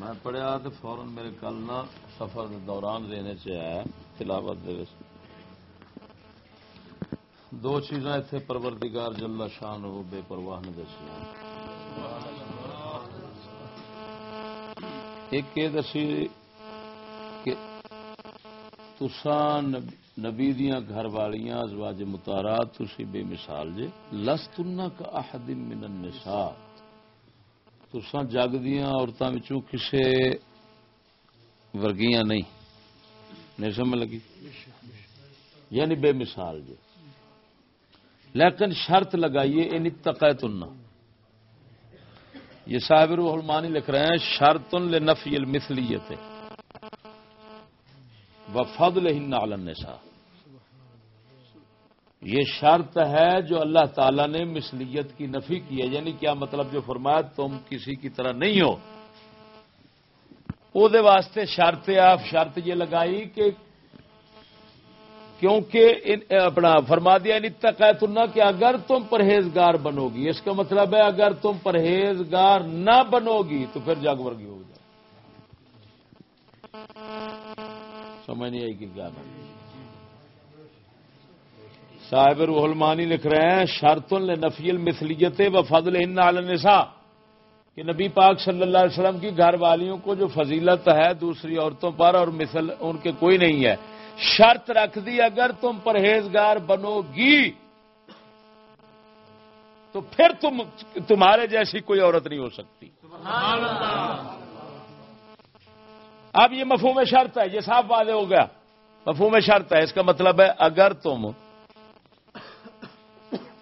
میں پڑھیا تو فورن میرے کل نہ سفر دوران دینے سے آیا تلاوت دو چیزاں اتنے پروردگار جلا شان ہو بے پرواہ نے دسیا ایک یہ دسی کہ تسان نبی دیا گھر والیاں ازواج متارات تسی بے مثال جے لستنا کا احد من النساء۔ تسان جگ دیا عورتوں کسے ورگیاں نہیں۔ نہیں سمجھ لگی؟ یعنی بے مثال جے لیکن شرط لگائیے ان تقیت یہ صاحب روح المانی لکھ رہے ہیں، شرط لنفی المثلیت۔ وفضلہن علی النساء۔ یہ شرط ہے جو اللہ تعالی نے مثلیت کی نفی کی ہے یعنی کیا مطلب جو فرمایا تم کسی کی طرح نہیں ہو؟ دے واسطے شرط آپ شرط یہ لگائی کہ کیونکہ اپنا فرما دیا تقیت نہ کہ اگر تم پرہیزگار بنو گی، اس کا مطلب ہے اگر تم پرہیزگار نہ بنو گی تو پھر جگ ورگی ہو جائے سمجھ نہیں آئی کہ کیا صاحب روح المانی لکھ رہے ہیں، شرط نفی المثلیت و فضل النساء، کہ نبی پاک صلی اللہ علیہ وسلم کی گھر والیوں کو جو فضیلت ہے دوسری عورتوں پر اور مثل ان کے کوئی نہیں ہے۔ شرط رکھ دی اگر تم پرہیزگار بنو گی، تو پھر تم تمہارے جیسی کوئی عورت نہیں ہو سکتی۔ اب یہ مفہوم شرط ہے، یہ صاف واضح ہو گیا۔ مفہوم شرط ہے، اس کا مطلب ہے اگر تم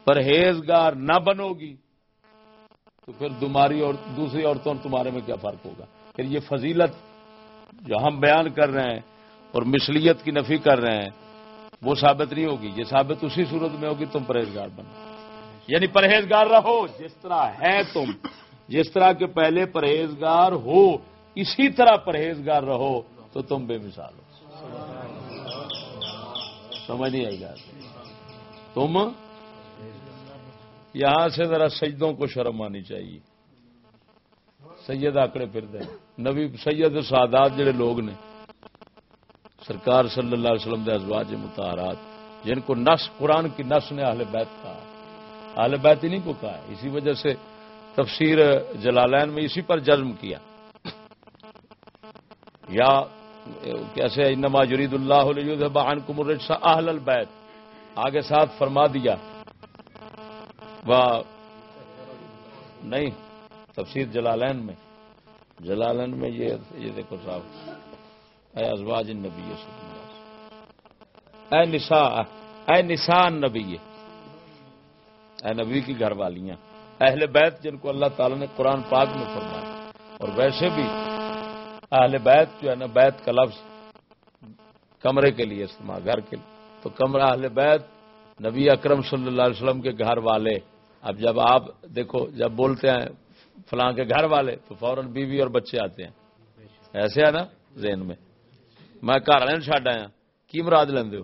پرہیزگار نہ بنو گی تو پھر تمہاری اور دوسری عورتوں تمہارے میں کیا فرق ہوگا؟ پھر یہ فضیلت جو ہم بیان کر رہے ہیں اور مثلیت کی نفی کر رہے ہیں، وہ ثابت نہیں ہوگی۔ یہ ثابت اسی صورت میں ہوگی تم پرہیزگار بنو۔ یعنی پرہیزگار رہو، جس طرح ہے تم، جس طرح کے پہلے پرہیزگار ہو، اسی طرح پرہیزگار رہو، تو تم بے مثال ہو۔ سمجھ نہیں آئی گا تم یہاں سے ذرا سجدوں کو شرم آنی چاہیے۔ سید آکڑے پھر دیں نبی سید سادات جڑے لوگ نے، سرکار صلی اللہ علیہ وسلم دے ازواج متحرات، جن کو نس، قرآن کی نس نے اہل بیت کہا۔ اہل بیت ہی نہیں کو کہا اسی وجہ سے تفسیر جلالین میں اسی پر جزم کیا۔ یا کیسے انما جرید اللہ علیہ بہان کمر اہل البیت۔ آگے ساتھ فرما دیا۔ نہیں، تفسیر جلالین میں. جلالین میں یہ دیکھو صاحب. اے ازواج نبی اے نسا اے نسان نبی اے نبی کی گھر والیاں اہل بیت جن کو اللہ تعالی نے قرآن پاک میں فرمایا. اور ویسے بھی اہل بیت جو ہے نا، بیت کا لفظ کمرے کے لیے استعمال، گھر کے لیے. تو کمرہ اہل بیت نبی اکرم صلی اللہ علیہ وسلم کے گھر والے اب جب آپ دیکھو، جب بولتے ہیں فلاں کے گھر والے، تو فوراً بیوی اور بچے آتے ہیں۔ ایسے ہے نا ذہن میں۔ میں گھر والے چڈ آیا۔ کی مراد لیندے ہو؟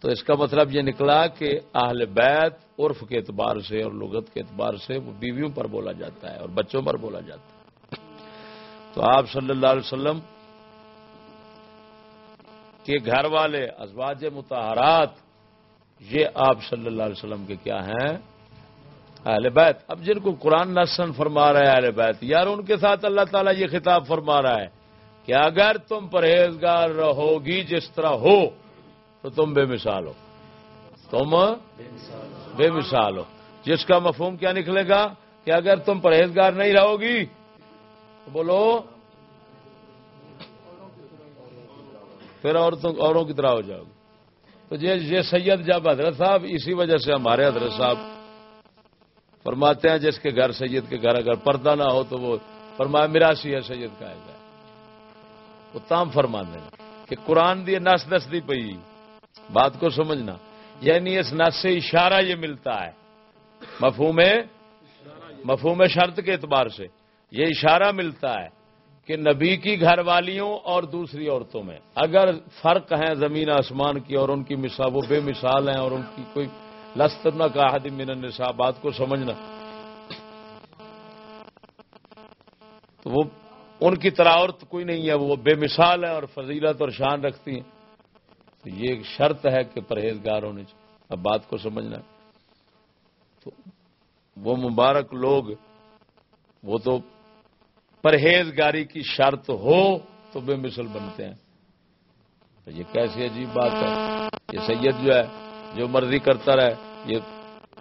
تو اس کا مطلب یہ نکلا کہ اہل بیت عرف کے اعتبار سے اور لغت کے اعتبار سے وہ بیویوں پر بولا جاتا ہے اور بچوں پر بولا جاتا ہے۔ تو آپ صلی اللہ علیہ وسلم کے گھر والے ازواج متحرات یہ آپ صلی اللہ علیہ وسلم کے کیا ہیں؟ اہل بیت۔ اب جن کو قرآن نسن فرما رہا ہے اہل بیت، یار ان کے ساتھ اللہ تعالیٰ یہ خطاب فرما رہا ہے کہ اگر تم پرہیزگار رہو گی جس طرح ہو، تو تم بے مثال ہو۔ تم بے مثال ہو۔ جس کا مفہوم کیا نکلے گا؟ کہ اگر تم پرہیزگار نہیں رہو گی تو بولو پھر عورتوں اوروں کی طرح ہو جاؤ گی تو یہ سید جب حضرت صاحب، اسی وجہ سے ہمارے حضرت صاحب فرماتے ہیں، جس کے گھر سید کے گھر اگر پردہ نہ ہو تو وہ فرمایا میراسی ہے سید کا ہے۔ وہ تام فرما دینا کہ قرآن دی نس دس دی پی بات کو سمجھنا۔ یعنی اس نس سے اشارہ یہ ملتا ہے۔ مفہوم مفہوم شرط کے اعتبار سے یہ اشارہ ملتا ہے۔ کہ نبی کی گھر والیوں اور دوسری عورتوں میں۔ اگر فرق ہیں زمین آسمان کی اور ان کی مثال، وہ بے مثال ہیں اور ان کی کوئی لستر نہ کا من النساء، بات کو سمجھنا۔ تو وہ ان کی طرح اور کوئی نہیں ہے، وہ بے مثال ہے اور فضیلت اور شان رکھتی ہیں۔ تو یہ ایک شرط ہے کہ پرہیزگار ہونے چاہیے۔ اب بات کو سمجھنا۔ تو وہ مبارک لوگ، وہ تو پرہیزگاری کی شرط ہو تو بے مثل بنتے ہیں۔ تو یہ کیسی عجیب بات ہے۔ یہ سید جو ہے، جو مرضی کرتا رہے، یہ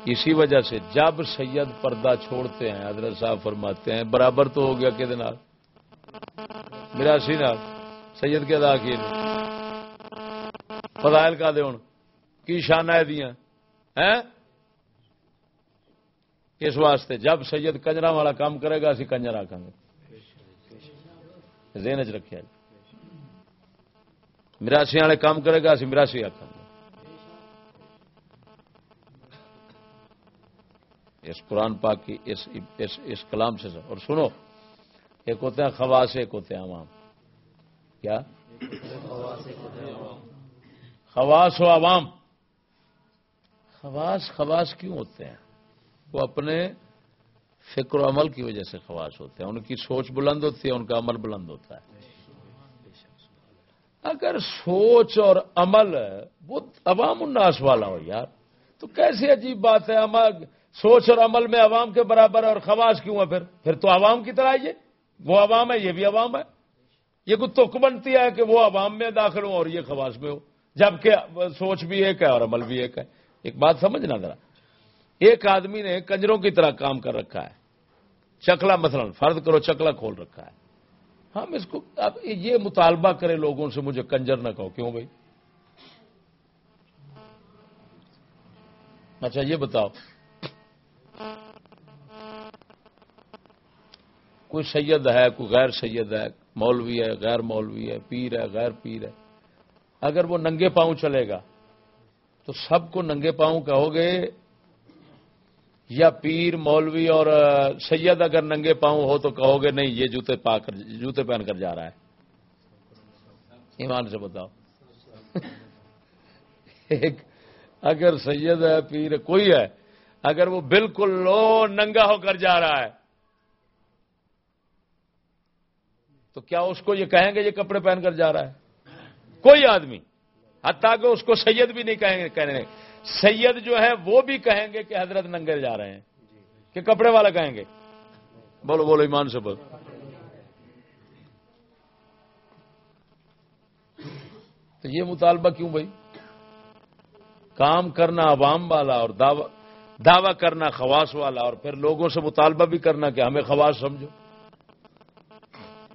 اسی وجہ سے جب سید پردہ چھوڑتے ہیں، حضرت صاحب فرماتے ہیں، برابر تو ہو گیا کہ میرا سی نال۔ سید کے ادا کیے فضائل کا دے ہوں کی شانہ ہے دیا؟ اس واسطے جب سید کنجرا والا کام کرے گا، اسی کنجر آخان گے۔ ذہن چ رکھا جی۔ مراسی والے کام کرے گا اسی مراسی آخان اس قرآن پاک کی اس, اس, اس کلام سے اور سنو ایک ہوتے ہیں خواص ایک ہوتے ہیں عوام۔ کیا؟ خواص و عوام۔ خواص خواص کیوں ہوتے ہیں؟ وہ اپنے فکر و عمل کی وجہ سے خواص ہوتے ہیں۔ ان کی سوچ بلند ہوتی ہے، ان کا عمل بلند ہوتا ہے۔ اگر سوچ اور عمل وہ عوام الناس والا ہو یار، تو کیسی عجیب بات ہے۔ سوچ اور عمل میں عوام کے برابر ہے اور خواص کیوں ہے پھر؟ پھر تو عوام کی طرح آئیے۔ وہ عوام ہے، یہ بھی عوام ہے۔ یہ کچھ تک بنتی ہے کہ وہ عوام میں داخل ہو اور یہ خواص میں ہو جبکہ سوچ بھی ایک ہے اور عمل بھی ایک ہے۔ ایک بات سمجھنا ذرا۔ ایک آدمی نے کنجروں کی طرح کام کر رکھا ہے۔ چکلا مثلا، فرض کرو چکلا کھول رکھا ہے۔ ہم اس کو، اب یہ مطالبہ کرے لوگوں سے، مجھے کنجر نہ کہو۔ کیوں بھائی؟ اچھا یہ بتاؤ۔ کوئی سید ہے، کوئی غیر سید ہے، مولوی ہے، غیر مولوی ہے، پیر ہے، غیر پیر ہے۔ اگر وہ ننگے پاؤں چلے گا، تو سب کو ننگے پاؤں کہو گے یا پیر، مولوی اور سید اگر ننگے پاؤں ہو تو کہو گے نہیں، یہ جوتے پا کر جوتے پہن کر جا رہا ہے۔ ایمان سے بتاؤ۔ ایک، اگر سید ہے، پیر، کوئی ہے، اگر وہ بالکل لو، ننگا ہو کر جا رہا ہے، تو کیا اس کو یہ کہیں گے یہ کپڑے پہن کر جا رہا ہے؟ کوئی آدمی، حتیٰ کہ اس کو سید بھی نہیں کہیں گے، کہنے سید جو ہے وہ بھی کہیں گے کہ حضرت ننگے جا رہے ہیں کہ کپڑے والا کہیں گے؟ بولو بولو، ایمان سے بولو۔ تو یہ مطالبہ کیوں بھائی؟ کام کرنا عوام والا اور دعوی کرنا خواص والا اور پھر لوگوں سے مطالبہ بھی کرنا کہ ہمیں خواص سمجھو۔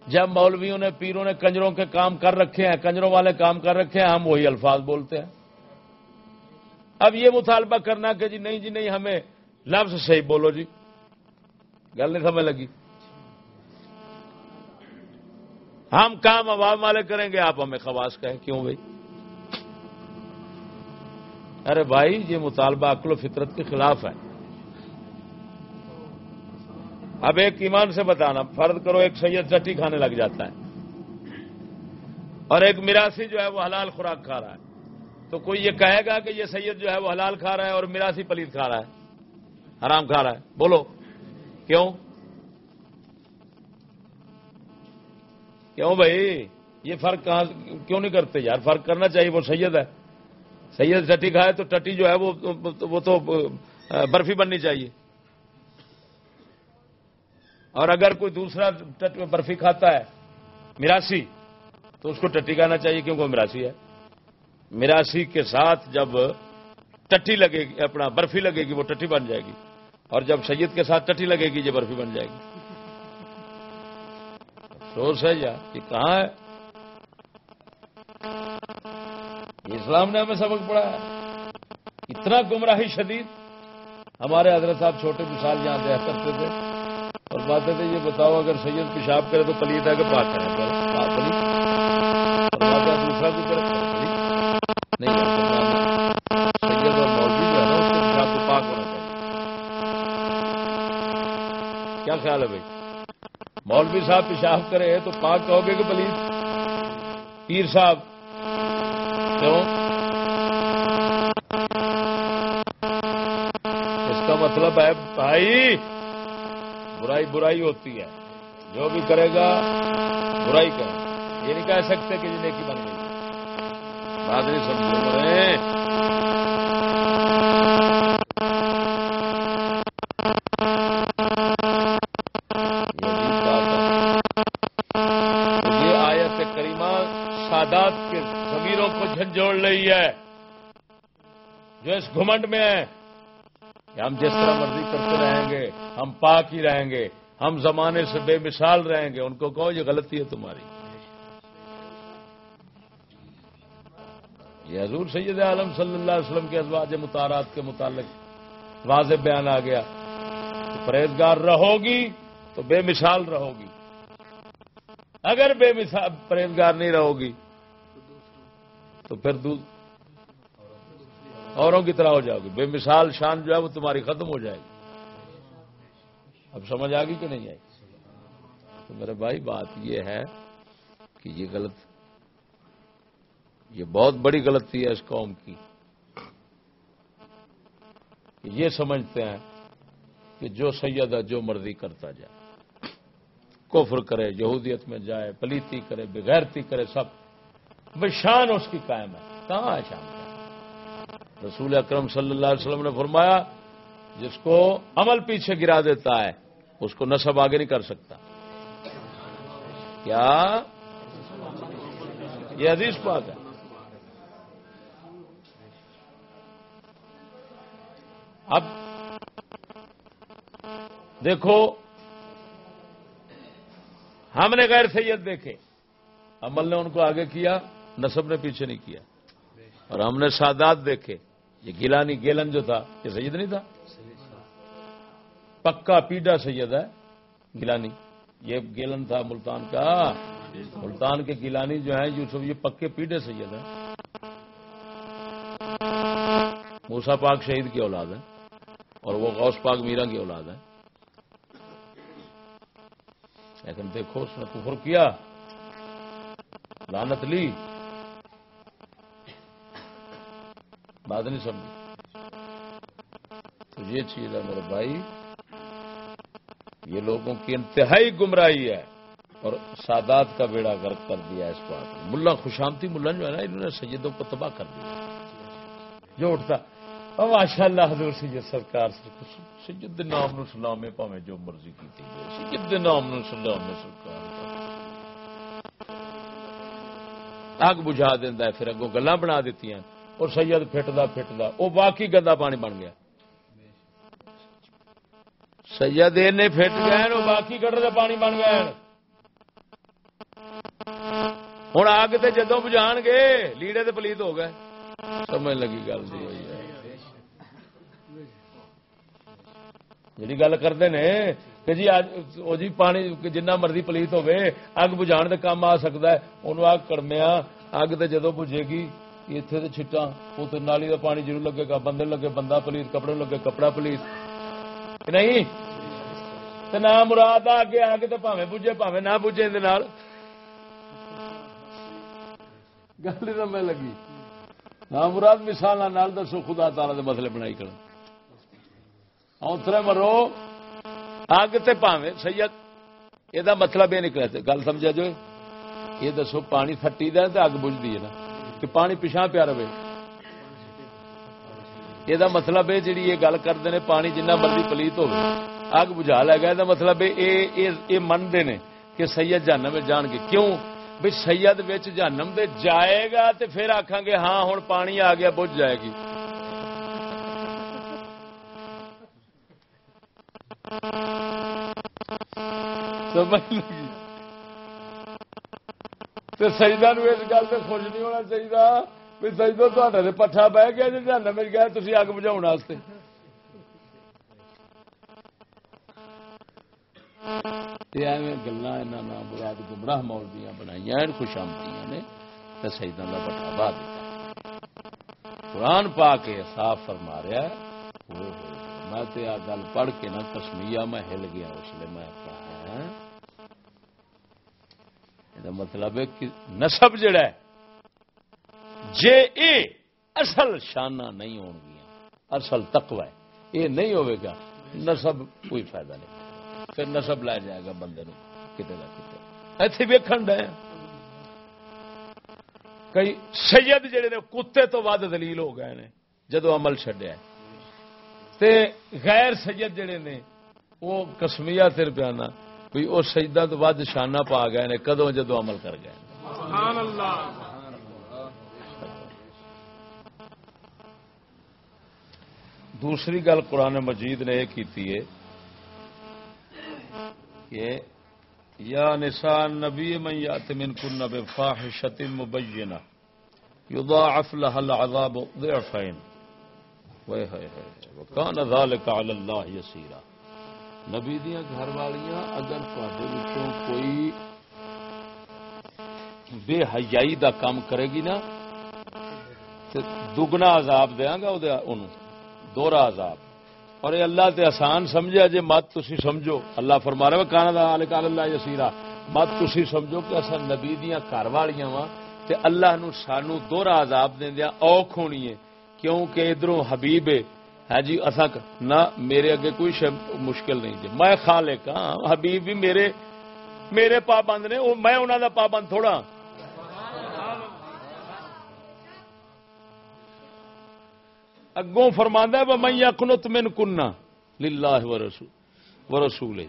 جب مولویوں نے، پیروں نے کنجروں کے کام کر رکھے ہیں، کنجروں والے کام کر رکھے ہیں، ہم وہی الفاظ بولتے ہیں۔ اب یہ مطالبہ کرنا کہ جی نہیں جی نہیں، ہمیں لفظ صحیح بولو جی۔ گل نہیں سمجھ لگی۔ ہم کام عوام والے کریں گے، آپ ہمیں خواص کہیں، کیوں بھائی؟ ارے بھائی، یہ مطالبہ عقل و فطرت کے خلاف ہے۔ اب ایک ایمان سے بتانا، فرض کرو ایک سید چٹی کھانے لگ جاتا ہے اور ایک میراسی جو ہے وہ حلال خوراک کھا رہا ہے۔ تو کوئی یہ کہے گا کہ یہ سید جو ہے وہ حلال کھا رہا ہے اور میراسی پلیت کھا رہا ہے، حرام کھا رہا ہے۔ بولو۔ کیوں؟ کیوں بھائی؟ یہ فرق کہاں کیوں نہیں کرتے یار؟ فرق کرنا چاہیے، وہ سید ہے۔ سید ٹٹی کھائے تو ٹٹی جو ہے وہ تو برفی بننی چاہیے۔ اور اگر کوئی دوسرا برفی کھاتا ہے میراسی تو اس کو ٹٹی کہنا چاہیے کیونکہ وہ میراسی ہے۔ میراسی کے ساتھ جب ٹٹی لگے گی، اپنا برفی لگے گی، وہ ٹٹی بن جائے گی۔ اور جب سید کے ساتھ ٹٹی لگے گی، یہ برفی بن جائے گی۔ افسوس ہے یا؟ یہ کہاں ہے؟ اسلام نے ہمیں سبق پڑا ہے۔ اتنا گمراہی شدید۔ ہمارے حضرت صاحب چھوٹے مثال یہاں دیا کرتے تھے۔ اور بات ہے یہ بتاؤ، اگر سید پیشاب کرے تو پلیت ہے کہ پاک دوسرا بھی کرے۔ نہیں سید اور مولوی جو ہے نا، اس کے کو پاک ہونا چاہیے۔ کیا خیال ہے بھائی؟ مولوی صاحب پیشاب کرے تو پاک کہو گے کہ پلیت پیر صاحب، کیوں؟ اس کا مطلب ہے، بھائی، برائی برائی ہوتی ہے۔ جو بھی کرے گا، برائی کرے یہ نہیں کہہ سکتے کہ جنہیں کی بن گئی۔ بات نہیں سمجھ رہے جوڑ لی ہے۔ جو اس گھمنڈ میں ہے، کہ ہم جس طرح مرضی کرتے رہیں گے، ہم پاک ہی رہیں گے، ہم زمانے سے بے مثال رہیں گے، ان کو کہو یہ غلطی ہے تمہاری۔ یہ حضور سید عالم صلی اللہ علیہ وسلم کے ازواج متارات کے متعلق واضح بیان آ گیا پرہیزگار رہو گی تو بے مثال رہو گی اگر بے مثال پرہیزگار نہیں رہو گی تو پھر اوروں کی طرح ہو جاؤ گی۔ بے مثال شان جو ہے وہ تمہاری ختم ہو جائے گی۔ اب سمجھ آ گئی کہ نہیں آئی؟ تو میرے بھائی، بات یہ ہے کہ یہ غلط یہ بہت بڑی غلطی ہے اس قوم کی یہ سمجھتے ہیں کہ جو سید ہے جو مرضی کرتا جائے، کفر کرے، یہودیت میں جائے، پلیتی کرے، بغیرتی کرے، سب۔ شان اس کی قائم ہے۔ کہاں ہے شان؟ رسول اکرم صلی اللہ علیہ وسلم نے فرمایا، جس کو عمل پیچھے گرا دیتا ہے، اس کو نصب آگے نہیں کر سکتا۔ کیا؟ یہ حدیث پاک ہے۔ اب دیکھو، ہم نے غیر سید دیکھے۔ عمل نے ان کو آگے کیا، نصب نے پیچھے نہیں کیا۔ اور ہم نے سادات دیکھے۔ یہ گیلانی گیلن جو تھا، یہ سید نہیں تھا؟ پکا پیڈا سید ہے، گیلانی۔ یہ گیلن تھا ملتان کا۔ ملتان کے گیلانی جو ہیں، یوسف، یہ پکے پیڈے سید ہیں۔ موسا پاک شہید کی اولاد ہے اور وہ غوث پاک میرا کی اولاد ہے؟ لیکن دیکھو، اس نے کفر کیا لانت لی۔ بات نہیں سمجھ تو یہ چیز ہے میرے بھائی، یہ لوگوں کی انتہائی گمراہی ہے اور سادات کا بیڑا غرق کر دیا اس بات ملا خوشامتی، ملا جو ہے نا، انہوں نے سیدوں کو تباہ کر دیا۔ جو اٹھتا ماشاء اللہ حضور سید سرکار سید نام نو سلام پاوے جو مرضی کی تھی سید نام نو سلام سرکار۔ اگ بجھا دینا پھر اگوں گلا بنا دیتی ہیں اور سید فٹدا فٹدا وہ باقی گندا پانی بن گیا۔ سید نے فٹ گئے وہ باقی گٹر پانی بن گیا ہوں اگ تو جدو بجھا گے، لیڑے تو پلیت ہو گئے۔ سمجھ لگی گل جی گل کرتے ہیں کہ جی وہ جی پانی جنہ مرضی پلیت ہوے اگ بجھان بجھا کام آ سکتا ہے انہوں اگ کڑمیا اگ تو جدو بجے گی اتنے تو چھٹا وہ تو نالی کا پانی ضرور لگے گا بندے لگے بندہ پلیت کپڑے لگے کپڑا پلیت نہیں نہ مراد آگے آ کے تو پاوے بجے پاوے نہ بجے گل میں لگی نہ مراد مثال نال دسو خدا تعالی دے مسئلے بنائی کر اوترے مرو۔ اگ تے پاوے سید یہ مطلب یہ نکلا گل سمجھا جو یہ دسو، پانی تھٹی دے اگ بجتی ہے نا۔ کہ پانی پچھا پیا رہے۔ یہ مطلب ہے جی یہ گل کرتے ہیں پانی جنہ مرضی پلیت ہو اگ بجھا لے گا یہ مطلب یہ منتے ہیں کہ سید جانم جان گے۔ کیوں؟ بھی سید جانم دے جائے گا تو پھر آخان گے ہاں ہوں پانی آ گیا بج جائے گی۔ سمجھ لگی؟ سجدہ نو اس گل سے خوش نہیں ہونا چاہیے بھی سجدو تے پٹھا بہ گیا جی جانا میری گیا تھی اگ بجھاؤ گلا براد گمراہ مولبیاں بنائی خوش آمدیاں نے تو شہیدوں کا پٹھا بہ دیا قرآن پا کے صاف فرما رہا ہے میں تے آ گل پڑھ کے نا کسمیا میں ہل گیا، اس لیے میں مطلب ہے کہ نسب جڑا ہے جے اے اصل شانہ نہیں ہو گیا اصل تقوی ہے یہ نہیں ہوئے گا نسب کوئی فائدہ نہیں پھر نسب لا جائے گا بندے نو کتنے کا کتنے ایتھے ویکھن ڈے کئی سید جڑے نے کتے تو ود دلیل ہو گئے نے جدو عمل چڈیا تے غیر سید جڑے نے وہ کسمیا تیر پیانا بھی وہ سجدہ تو ود شانہ پا گئے نے کدو جدو عمل کر گئے سبحان اللہ۔ دوسری گل قرآن مجید نے یہ کی ہے کہ یا نسان نبی من یات من کن بفاحشت مبینہ یضاعف لها العذاب ضعفین۔ وے ہے علی اللہ یسیرا نبی دیاں گھر والیاں، اگر تواڈے وچوں کوئی بے حیائی دا کام کرے گی نا، تے دگنا عذاب دیاں گا اونوں دورا عذاب۔ اور یہ اللہ تے آسان سمجھا جے مت تسی سمجھو۔ اللہ فرما رہا کانا دا کال اللہ یسیرا مت تسی سمجھو کہ اصل نبی دیا گھر والیاں وا تے اللہ نو سانو دورا عذاب دیندیا اوکھ ہونی ہے۔ کیونکہ ادھروں حبیب ہے۔ ہاں جی اصا نہ میرے اگے کوئی مشکل نہیں جی۔ میں خالق ہاں حبیب بھی میرے میرے پابند نے میں انہوں دا پابند تھوڑا۔ اگوں فرماندہ ہے میں یقنت من کننا للہ و رسول و رسول ہی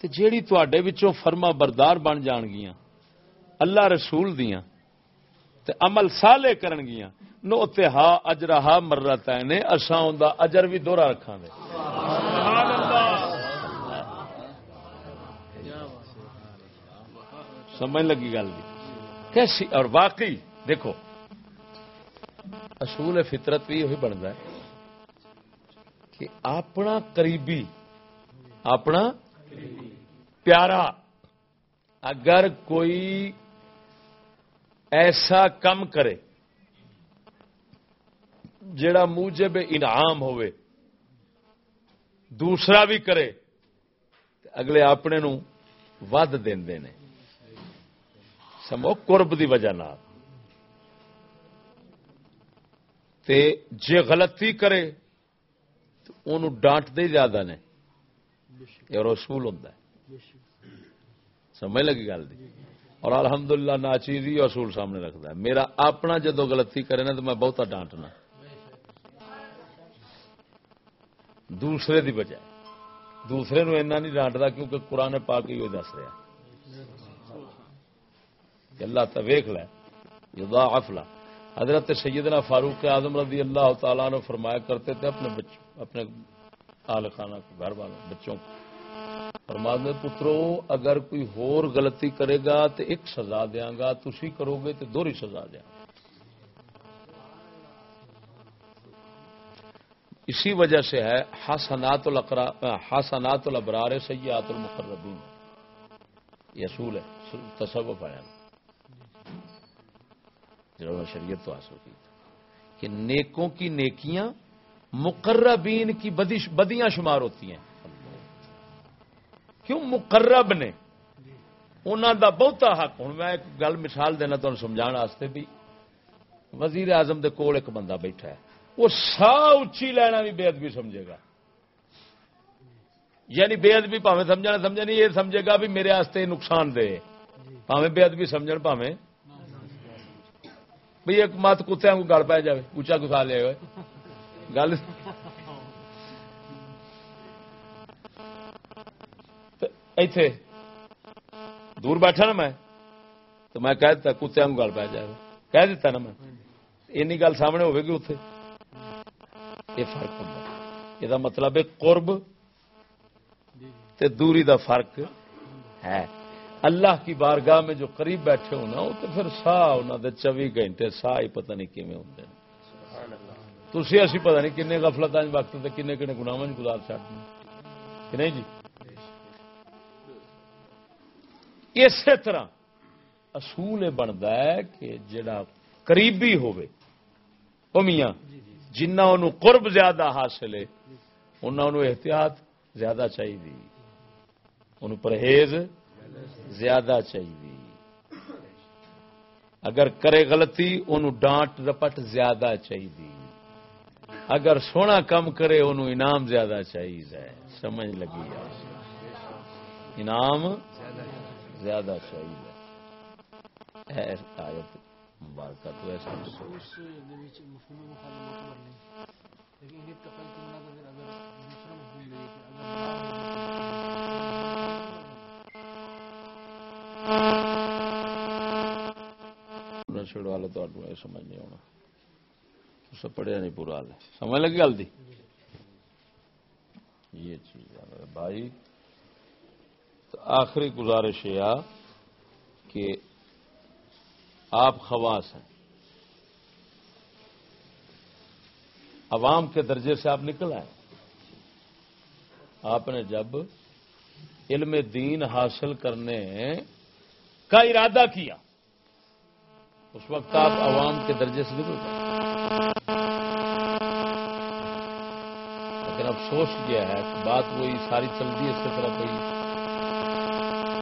تے جیڑی تواڈے وچوں فرما بردار بن جان گیاں اللہ رسول دیاں تے عمل صالح کرن گیاں۔ نو تے ہا اجرہا مرتا نے اساں اوندا اجر بھی دوہرا رکھاں دے سبحان اللہ سمجھ لگی گل بھی کیسی؟ اور واقعی، دیکھو۔ اصول فطرت بھی یہی بنتا ہے کہ اپنا قریبی، اپنا پیارا، اگر کوئی ایسا کم کرے جڑا موجب انعام ہوئے، دوسرا بھی کرے اگلے اپنے نو ود دے سمو قرب دی وجہ نہ تے جے غلطی کرے تو انہوں ڈانٹ دے زیادہ نے۔ یہ رسول ہوں سمجھ لگی گل دی؟ اور الحمدللہ ناچیز ہی اصول سامنے رکھتا ہے۔ میرا اپنا جدو غلطی کرے نا تو میں بہتا ڈانٹنا۔ دوسرے دی بجائے۔ دوسرے نو اینا نہیں ڈانٹتا کیونکہ قرآن پاک ہی وہ دس رہا اللہ تا ویخ لے لا حضرت سیدنا فاروق اعظم رضی اللہ تعالیٰ نے فرمایا کرتے تھے اپنے بچوں اپنے آل خانہ کو گھر والوں، بچوں کو۔ فرما دے پترو، اگر کوئی ہور غلطی کرے گا تو ایک سزا دیا گا تھی کرو گے تو دوری سزا دیا اسی وجہ سے ہے حسنات القرا حسنات الابرار سیات المقربین۔ یہ اصول ہے، تصوف ہے۔ جنہوں نے شریعت تو حاصل کی۔ کہ نیکوں کی نیکیاں مقربین کی بدیاں شمار ہوتی ہیں۔ کیوں مقرب نے؟ انہوں دا بہتا حق. ہوں میں ایک گل مثال دینا تمہیں سمجھا واسطے بھی. وزیر اعظم دے کول ایک بندہ بیٹھا ہے. وہ سا اچھی لینا بھی بے ادبی سمجھے گا. یعنی بے ادبی پاوے سمجھنا سمجھا نہیں، یہ سمجھے گا بھی میرے آستے نقصان دے پاوے بے ادبی سمجھ پاوے. بھئی ایک مت کتیا کو گل پی جائے اچا کسا لیا گل ایتھے۔ دور بیٹھا نا میں، تو میں کہہ دیتا کتیا کو گل پی جائے۔ کہہ دیتا نا میں این گل سامنے ہوئے گی اتے یہ فرق ہوتا یہ مطلب ہے قرب تے دوری دا فرق ہے۔ اللہ کی بارگاہ میں جو قریب بیٹھے ہو نا تو پھر سا انہوں دے چوبی گھنٹے سا ہی پتہ نہیں کیون ہوں تھی اسی پتہ نہیں کن گفلت وقت کن کن گنا گزار چڑھنے کہ نہیں جی؟ اسی طرح اصول یہ بنتا ہے کہ جڑا قریبی ہوے میاں، جنہ انہوں قرب زیادہ حاصل ہے، انہوں احتیاط زیادہ چاہیے۔ انہوں پرہیز زیادہ چاہیے۔ اگر کرے غلطی ان ڈانٹ رپٹ زیادہ چاہیے۔ اگر سونا کم کرے ان انعام زیادہ چاہیے۔ سمجھ لگی۔ انعام زیادہ چاہیے آیت مبارکہ تو ایسا۔ چھڑوا لو تو سمجھ نہیں آنا۔ سب پڑھیا نہیں پورا حال سمجھ لگی گل دی؟ یہ چیز ہے۔ بھائی آخری گزارش یہ کہ آپ خواص ہیں۔ عوام کے درجے سے آپ نکل آئے۔ آپ نے جب علم دین حاصل کرنے کا ارادہ کیا، اس وقت آپ عوام کے درجے سے نکل گئے۔ لیکن افسوس کیا ہے کہ بات وہی ساری چلتی ہے، اس کی طرف ہوئی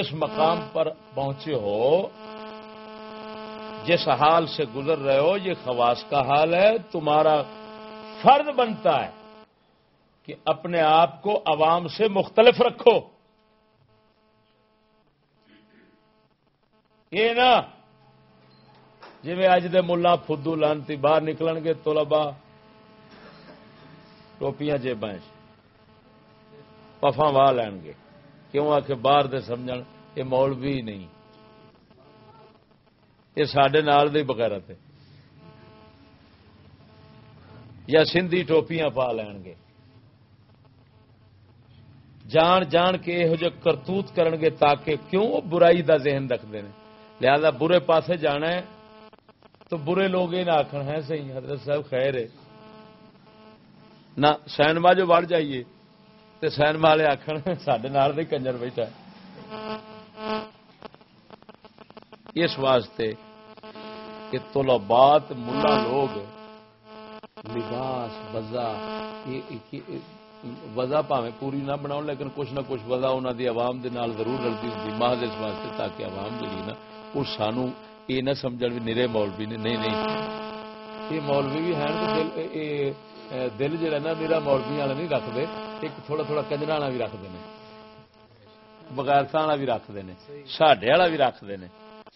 جس مقام پر پہنچے ہو، جس حال سے گزر رہے ہو، یہ خواص کا حال ہے، تمہارا فرض بنتا ہے کہ اپنے آپ کو عوام سے مختلف رکھو۔ یہ نا جی اج دے ملا فدو لانتی باہر نکل گے طلبا ٹوپیاں جیباں پفا واہ لین گے۔ کیوں آ کے باہر دے سمجھ یہ مول بھی نہیں۔ یہ سڈے نال دے یا سندھی ٹوپیاں پا لین گے۔ جان جان کے یہ کرتوت کرن گے تاکہ کیوں وہ برائی دا ذہن رکھتے ہیں لہذا برے پاسے جانا ہے تو برے لوگ یہ نہ آخر ہے صحیح، حضرت صاحب خیر ہے۔ نہ، سینما جو بڑھ جائیے۔ تو سینما والے آخر سڈے نال کنجر بیٹھا اس واسطے کہ طلبات ملا لوگ لباس وزا وزا پاوے پوری نہ بناؤ لیکن کچھ نہ کچھ وزا انہوں دی عوام دے نال ضرور رلتی ہوتی محض اس واسطے تاکہ عوام جی نا وہ سانو یہ نہ سمجھ بھی نرے مولوی نے نہیں نہیں یہ مولوی بھی ہیں دل جہا نا میرا مولوی والا نہیں رکھتے ایک تھوڑا تھوڑا کنجر والا بھی رکھتے ہیں بغیرتا والا بھی رکھتے ہیں ساڈے والا بھی رکھتے ہیں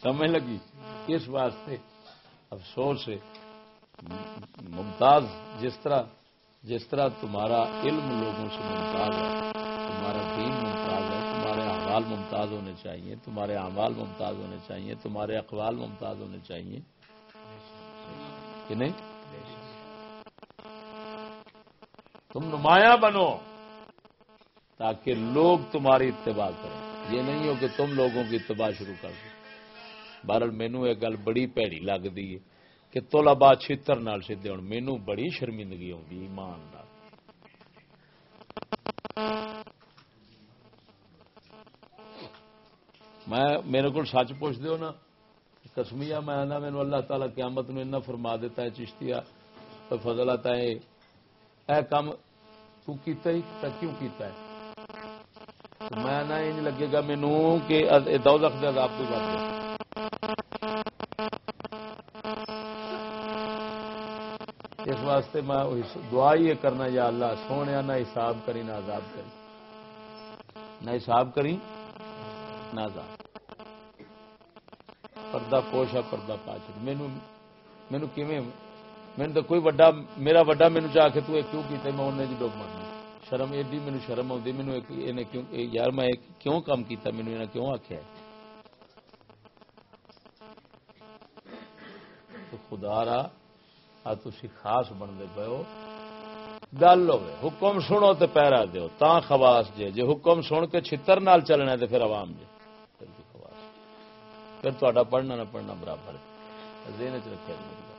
سمجھ لگی اس واسطے افسوس ہے ممتاز جس طرح جس طرح تمہارا علم لوگوں سے ممتاز ہے تمہارا دین ممتاز ہے تمہارے احوال ممتاز ہونے چاہیے تمہارے احوال ممتاز ہونے چاہیے تمہارے اقوال ممتاز ہونے چاہیے کہ نہیں تم نمایاں بنو تاکہ لوگ تمہاری اتباع کریں۔ یہ نہیں ہو کہ تم لوگوں کی اتباع شروع کر دو۔ بہرحال مینو یہ گل بڑی پیڑی لگتی ہے کہ تولا چھتر نال سیدے ہوں مینو بڑی شرمندگی آتی ایمان میں میرے کو سچ پوچھ دیو نا کسمیا میں اللہ تعالی قیامت نو اتنا فرما دیتا ہے چشتیا فضل آتا ہے۔ اے کام تو کیتا ہی کیوں کیتا ہے؟ میں نہ یہ لگے گا مینو کہ دو لکھ دے عذاب تو بات اس واسطے میں دعا ہی کرنا، یا اللہ سونے نہ حساب کری، نہ عذاب کری۔ نہ حساب کری، نہ عذاب۔ پردہ پوشا پردہ پاچ مینو مینو مینو تو کوئی وڈا میرا وڈا مینو چاہ کے تو کیوں کیتے میں انہیں جی ڈوب مرنا شرم ایڈی مینو شرم آتی مینو کیوں یار میں کیوں کام کیتا مینو یہ کیوں آخیا خدا رہا تھی خاص بنتے پے ہو گل ہو حکم سنو تو پیرا دو تا خواس جے جے حکم سن کے چھتر نال چلنا تو پھر عوام جے پھر تا پڑھنا نہ پڑھنا برابر ہے چ رکھا جی